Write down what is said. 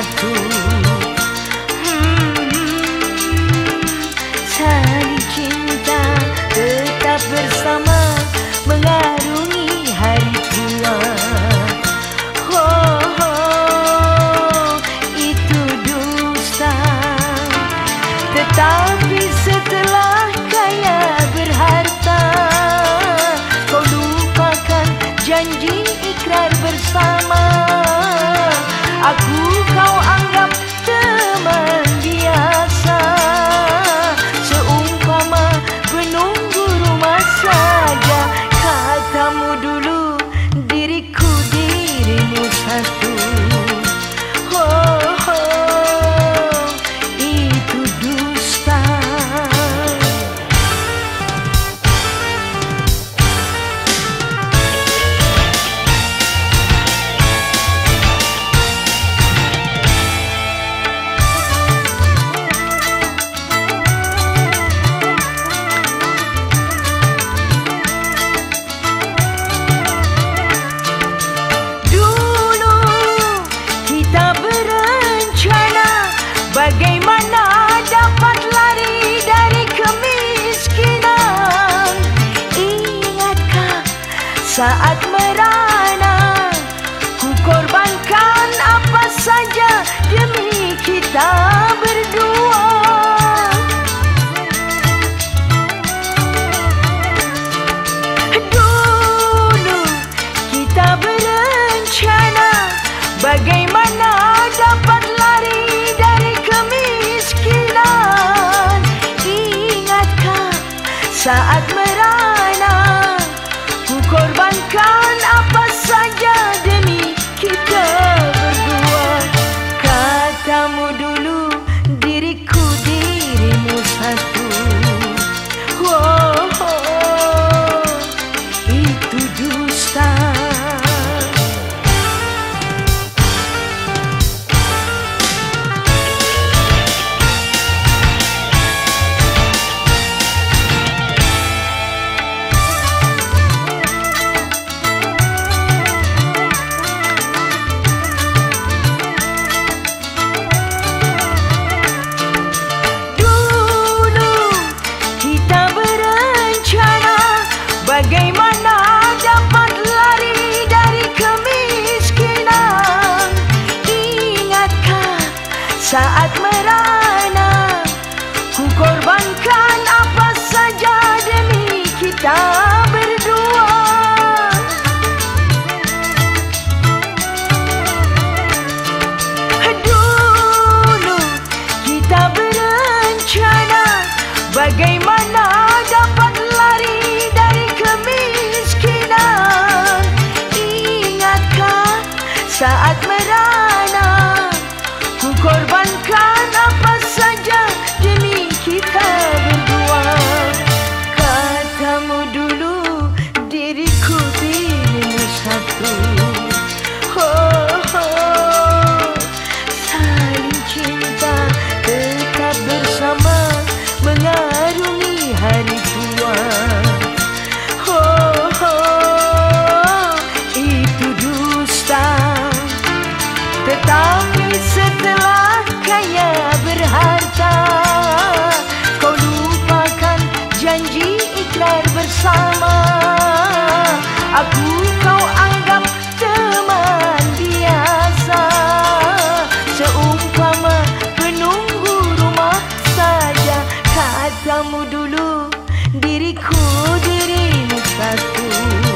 satu hmm, Saling cinta tetap bersama Mengarungi hari tua. Oh, itu dusta. Tetapi setelah kaya berharta Kau lupakan janji ikrar bersama. a Google, a saat merana Ku korbankan apa saja demi kita berdua. Dulu kita berencana Bagaimana dapat lari dari kemiskinan. Ingatkah saat merana saat मुडुलू दिरी खो दिरे मुसातू